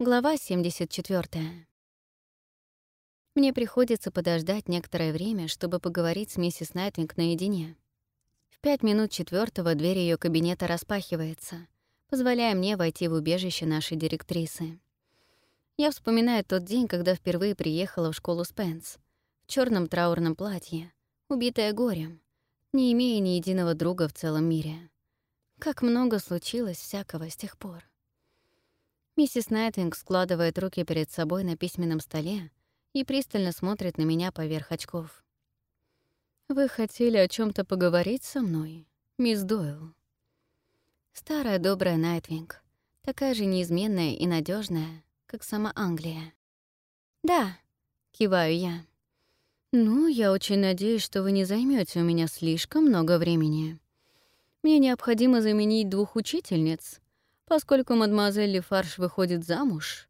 Глава 74. Мне приходится подождать некоторое время, чтобы поговорить с миссис Найтвинг наедине. В пять минут четвертого дверь ее кабинета распахивается, позволяя мне войти в убежище нашей директрисы. Я вспоминаю тот день, когда впервые приехала в школу Спенс, в черном траурном платье, убитая горем, не имея ни единого друга в целом мире. Как много случилось всякого с тех пор. Миссис Найтвинг складывает руки перед собой на письменном столе и пристально смотрит на меня поверх очков. «Вы хотели о чем то поговорить со мной, мисс Дойл?» Старая добрая Найтвинг, такая же неизменная и надежная, как сама Англия. «Да», — киваю я. «Ну, я очень надеюсь, что вы не займете у меня слишком много времени. Мне необходимо заменить двух учительниц, поскольку мадемуазель Лефарш выходит замуж,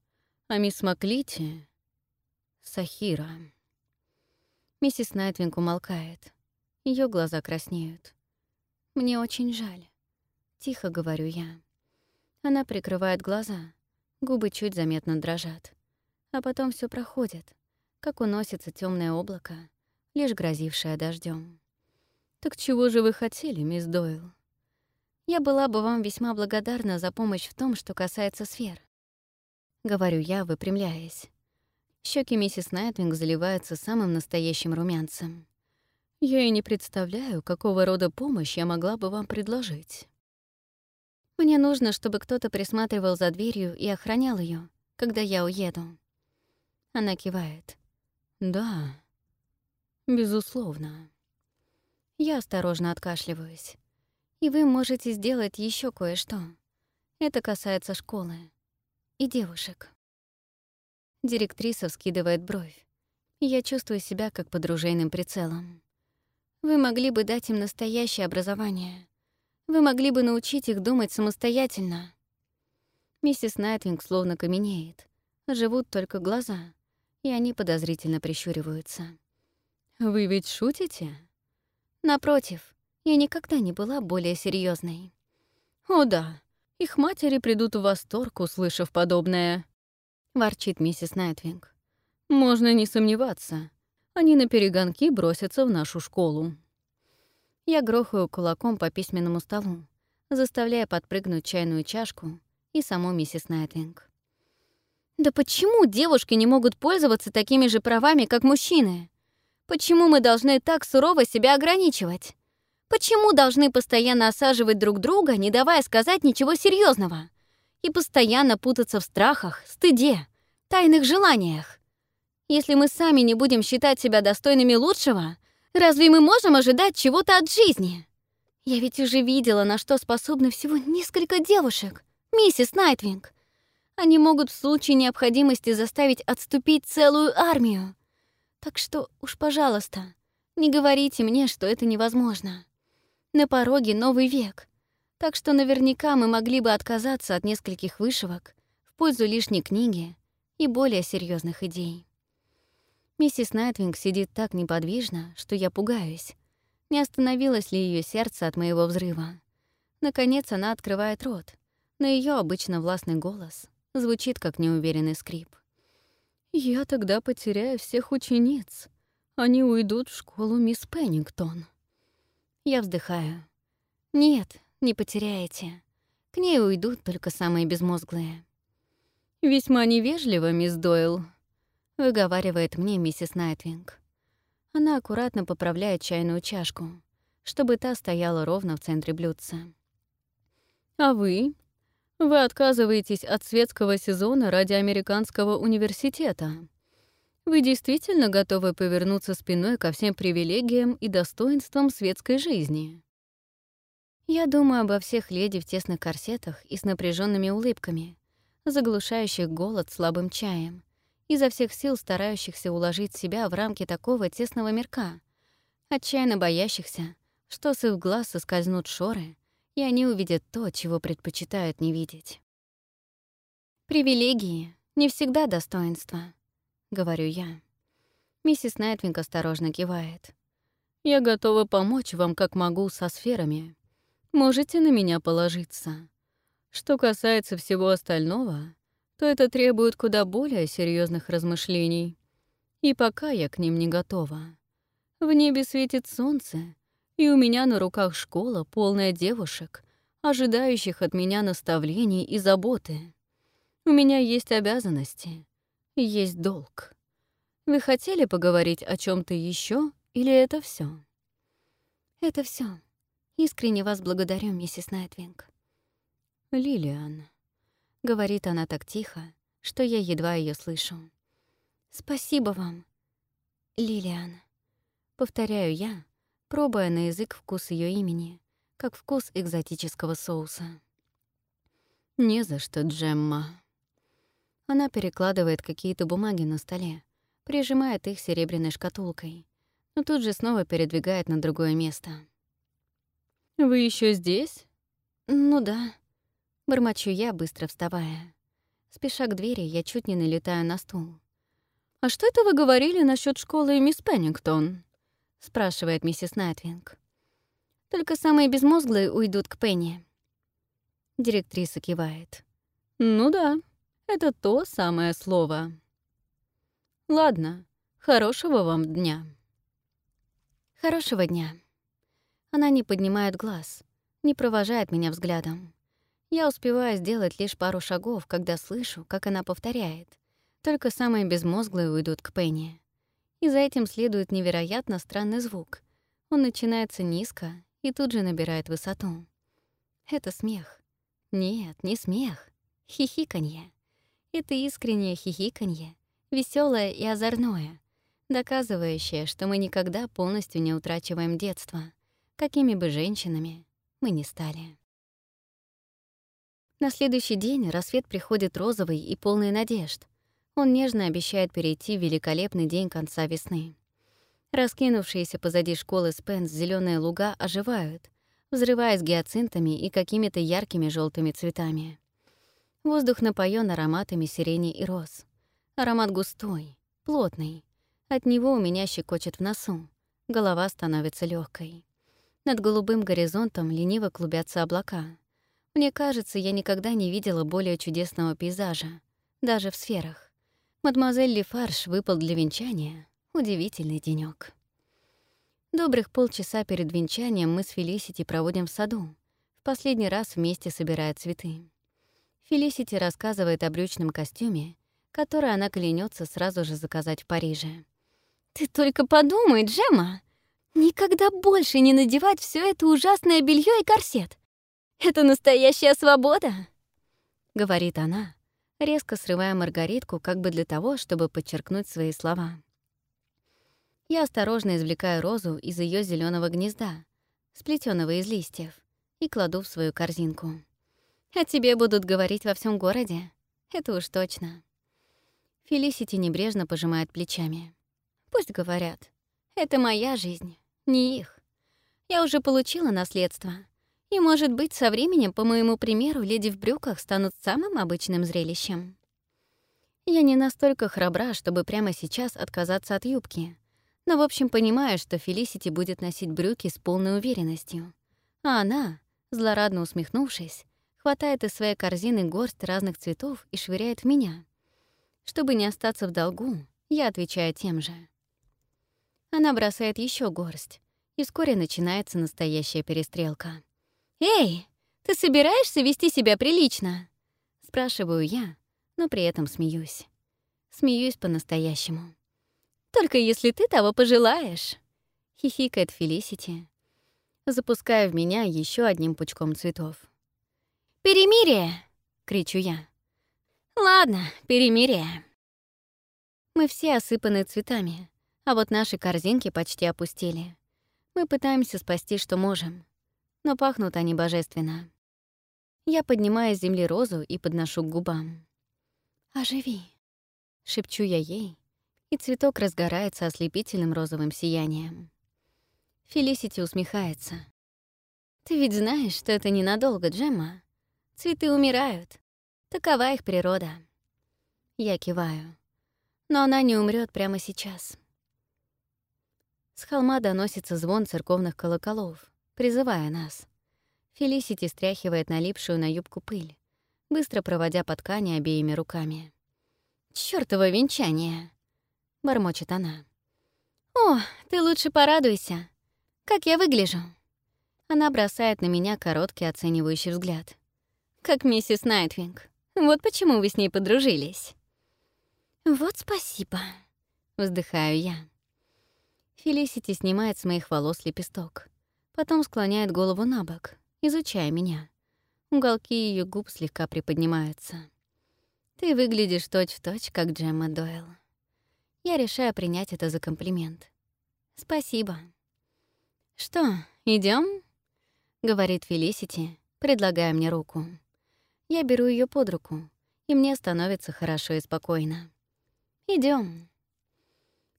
а мисс Маклити — Сахира. Миссис Найтвинг умолкает. Ее глаза краснеют. «Мне очень жаль», — тихо говорю я. Она прикрывает глаза, губы чуть заметно дрожат. А потом все проходит, как уносится темное облако, лишь грозившее дождем. «Так чего же вы хотели, мисс Дойл?» Я была бы вам весьма благодарна за помощь в том, что касается сфер. Говорю я, выпрямляясь. Щеки миссис Найтвинг заливаются самым настоящим румянцем. Я и не представляю, какого рода помощь я могла бы вам предложить. Мне нужно, чтобы кто-то присматривал за дверью и охранял ее, когда я уеду. Она кивает. Да, безусловно. Я осторожно откашливаюсь. И вы можете сделать еще кое-что. Это касается школы и девушек. Директриса вскидывает бровь. я чувствую себя как под ружейным прицелом. Вы могли бы дать им настоящее образование. Вы могли бы научить их думать самостоятельно. Миссис Найтвинг словно каменеет. Живут только глаза, и они подозрительно прищуриваются. «Вы ведь шутите?» «Напротив, я никогда не была более серьезной. «О да, их матери придут в восторг, услышав подобное», — ворчит миссис Найтвинг. «Можно не сомневаться. Они на перегонки бросятся в нашу школу». Я грохаю кулаком по письменному столу, заставляя подпрыгнуть чайную чашку и саму миссис Найтвинг. «Да почему девушки не могут пользоваться такими же правами, как мужчины? Почему мы должны так сурово себя ограничивать? Почему должны постоянно осаживать друг друга, не давая сказать ничего серьезного? И постоянно путаться в страхах, стыде, тайных желаниях? Если мы сами не будем считать себя достойными лучшего, разве мы можем ожидать чего-то от жизни? Я ведь уже видела, на что способны всего несколько девушек, миссис Найтвинг. Они могут в случае необходимости заставить отступить целую армию. Так что уж, пожалуйста, не говорите мне, что это невозможно. На пороге новый век. Так что наверняка мы могли бы отказаться от нескольких вышивок в пользу лишней книги и более серьезных идей. Миссис Найтвинг сидит так неподвижно, что я пугаюсь. Не остановилось ли ее сердце от моего взрыва? Наконец она открывает рот, но ее обычно властный голос звучит как неуверенный скрип. «Я тогда потеряю всех учениц. Они уйдут в школу мисс Пеннингтон». Я вздыхаю. Нет, не потеряете. К ней уйдут только самые безмозглые. «Весьма невежливо, мисс Дойл», — выговаривает мне миссис Найтвинг. Она аккуратно поправляет чайную чашку, чтобы та стояла ровно в центре блюдца. «А вы? Вы отказываетесь от светского сезона ради американского университета. Вы действительно готовы повернуться спиной ко всем привилегиям и достоинствам светской жизни? Я думаю обо всех леди в тесных корсетах и с напряженными улыбками, заглушающих голод слабым чаем, изо всех сил старающихся уложить себя в рамки такого тесного мирка, отчаянно боящихся, что с их глаз соскользнут шоры, и они увидят то, чего предпочитают не видеть. Привилегии — не всегда достоинство говорю я. Миссис Найтвинг осторожно кивает. «Я готова помочь вам, как могу, со сферами. Можете на меня положиться. Что касается всего остального, то это требует куда более серьезных размышлений. И пока я к ним не готова. В небе светит солнце, и у меня на руках школа, полная девушек, ожидающих от меня наставлений и заботы. У меня есть обязанности, есть долг. Вы хотели поговорить о чем то еще, или это все? Это все. Искренне вас благодарю, миссис Найтвинг. Лилиан. Говорит она так тихо, что я едва ее слышу. Спасибо вам, Лилиан. Повторяю я, пробуя на язык вкус ее имени, как вкус экзотического соуса. «Не за что, Джемма». Она перекладывает какие-то бумаги на столе, прижимает их серебряной шкатулкой, но тут же снова передвигает на другое место. «Вы еще здесь?» «Ну да», — бормочу я, быстро вставая. Спеша к двери, я чуть не налетаю на стул. «А что это вы говорили насчет школы мисс Пеннингтон?» — спрашивает миссис Найтвинг. «Только самые безмозглые уйдут к Пенни». Директриса кивает. «Ну да, это то самое слово». «Ладно, хорошего вам дня». «Хорошего дня». Она не поднимает глаз, не провожает меня взглядом. Я успеваю сделать лишь пару шагов, когда слышу, как она повторяет. Только самые безмозглые уйдут к Пенни. И за этим следует невероятно странный звук. Он начинается низко и тут же набирает высоту. Это смех. Нет, не смех. Хихиканье. Это искреннее хихиканье, веселое и озорное, доказывающее, что мы никогда полностью не утрачиваем детство, какими бы женщинами мы ни стали. На следующий день рассвет приходит розовый и полный надежд. Он нежно обещает перейти в великолепный день конца весны. Раскинувшиеся позади школы Спенс зеленые луга оживают, взрываясь гиацинтами и какими-то яркими желтыми цветами. Воздух напоен ароматами сирени и роз. Аромат густой, плотный. От него у меня щекочет в носу. Голова становится легкой. Над голубым горизонтом лениво клубятся облака. Мне кажется, я никогда не видела более чудесного пейзажа, даже в сферах. Мадемуазель Лефарш выпал для венчания. Удивительный денёк. Добрых полчаса перед венчанием мы с Фелисити проводим в саду. В последний раз вместе собирая цветы. Фелисити рассказывает о брючном костюме, который она клянется сразу же заказать в Париже. «Ты только подумай, Джема! Никогда больше не надевать все это ужасное белье и корсет! Это настоящая свобода!» — говорит она, резко срывая маргаритку как бы для того, чтобы подчеркнуть свои слова. Я осторожно извлекаю розу из ее зеленого гнезда, сплетенного из листьев, и кладу в свою корзинку. О тебе будут говорить во всем городе. Это уж точно. Фелисити небрежно пожимает плечами. Пусть говорят. Это моя жизнь, не их. Я уже получила наследство. И, может быть, со временем, по моему примеру, леди в брюках станут самым обычным зрелищем. Я не настолько храбра, чтобы прямо сейчас отказаться от юбки. Но, в общем, понимаю, что Фелисити будет носить брюки с полной уверенностью. А она, злорадно усмехнувшись, хватает из своей корзины горсть разных цветов и швыряет в меня. Чтобы не остаться в долгу, я отвечаю тем же. Она бросает еще горсть, и вскоре начинается настоящая перестрелка. «Эй, ты собираешься вести себя прилично?» Спрашиваю я, но при этом смеюсь. Смеюсь по-настоящему. «Только если ты того пожелаешь», — хихикает Фелисити, запуская в меня еще одним пучком цветов. «Перемирие!» — кричу я. «Ладно, перемирие». Мы все осыпаны цветами, а вот наши корзинки почти опустили. Мы пытаемся спасти, что можем, но пахнут они божественно. Я поднимаю с земли розу и подношу к губам. «Оживи!» — шепчу я ей, и цветок разгорается ослепительным розовым сиянием. Фелисити усмехается. «Ты ведь знаешь, что это ненадолго, Джемма?» Цветы умирают. Такова их природа. Я киваю. Но она не умрет прямо сейчас. С холма доносится звон церковных колоколов, призывая нас. Фелисити стряхивает налипшую на юбку пыль. быстро проводя по ткани обеими руками. «Чёртово венчание!» — бормочет она. «О, ты лучше порадуйся! Как я выгляжу?» Она бросает на меня короткий оценивающий взгляд. «Как миссис Найтвинг. Вот почему вы с ней подружились». «Вот спасибо», — вздыхаю я. Фелисити снимает с моих волос лепесток, потом склоняет голову на бок, изучая меня. Уголки ее губ слегка приподнимаются. «Ты выглядишь точь-в-точь, -точь, как Джемма Дойл». Я решаю принять это за комплимент. «Спасибо». «Что, идем? говорит Фелисити, предлагая мне руку. Я беру ее под руку, и мне становится хорошо и спокойно. Идем.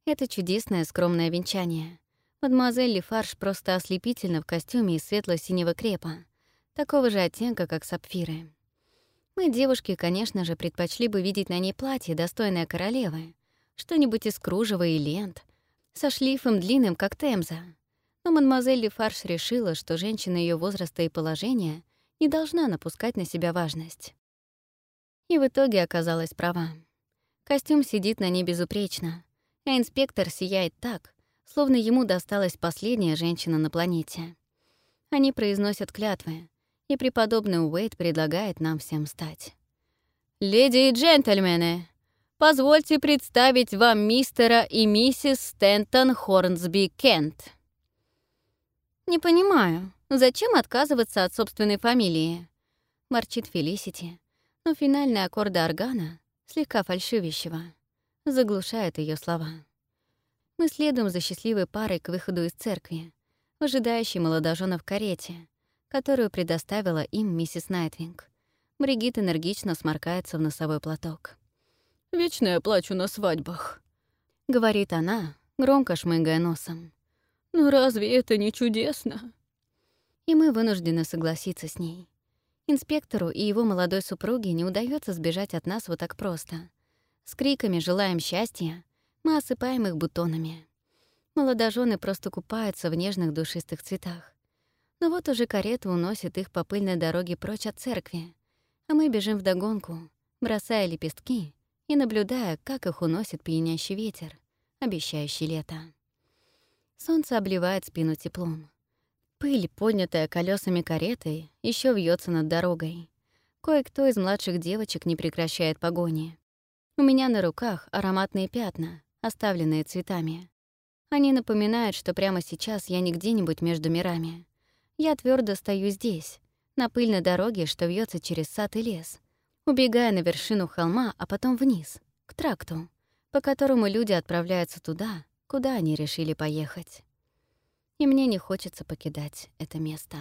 Это чудесное скромное венчание. Мадемуазель Лефарж просто ослепительна в костюме из светло-синего крепа, такого же оттенка, как сапфиры. Мы, девушки, конечно же, предпочли бы видеть на ней платье, достойное королевы, что-нибудь из кружева и лент, со шлейфом длинным, как темза. Но мадемуазель Лефарш решила, что женщина ее возраста и положения не должна напускать на себя важность. И в итоге оказалась права. Костюм сидит на ней безупречно, а инспектор сияет так, словно ему досталась последняя женщина на планете. Они произносят клятвы, и преподобный Уэйт предлагает нам всем стать. «Леди и джентльмены!» Позвольте представить вам мистера и миссис Стентон Хорнсби Кент». «Не понимаю, зачем отказываться от собственной фамилии?» — ворчит Фелисити, но финальные аккорды органа, слегка фальшивящего, заглушают ее слова. Мы следуем за счастливой парой к выходу из церкви, ожидающей молодожена в карете, которую предоставила им миссис Найтвинг. Бригит энергично сморкается в носовой платок. Вечно я плачу на свадьбах», — говорит она, громко шмыгая носом. «Ну разве это не чудесно?» И мы вынуждены согласиться с ней. Инспектору и его молодой супруге не удается сбежать от нас вот так просто. С криками «желаем счастья» мы осыпаем их бутонами. Молодожены просто купаются в нежных душистых цветах. Но вот уже карета уносит их по пыльной дороге прочь от церкви, а мы бежим вдогонку, бросая лепестки и наблюдая, как их уносит пьянящий ветер, обещающий лето. Солнце обливает спину теплом. Пыль, поднятая колесами кареты, еще вьется над дорогой. Кое-кто из младших девочек не прекращает погони. У меня на руках ароматные пятна, оставленные цветами. Они напоминают, что прямо сейчас я не где-нибудь между мирами. Я твердо стою здесь, на пыльной дороге, что вьется через сад и лес, убегая на вершину холма, а потом вниз, к тракту, по которому люди отправляются туда, куда они решили поехать. И мне не хочется покидать это место.